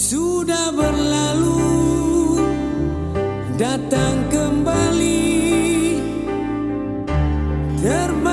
sudah berlalu datang kembali. Terbang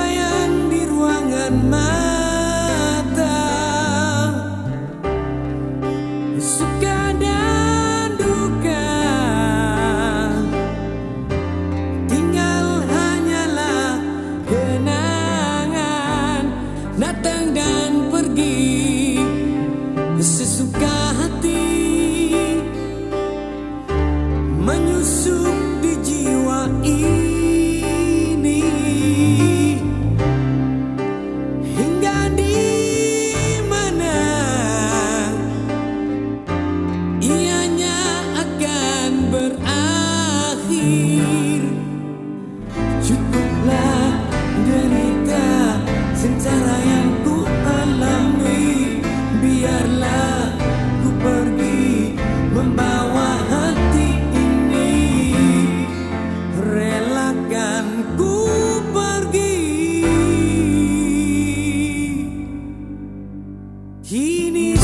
He needs.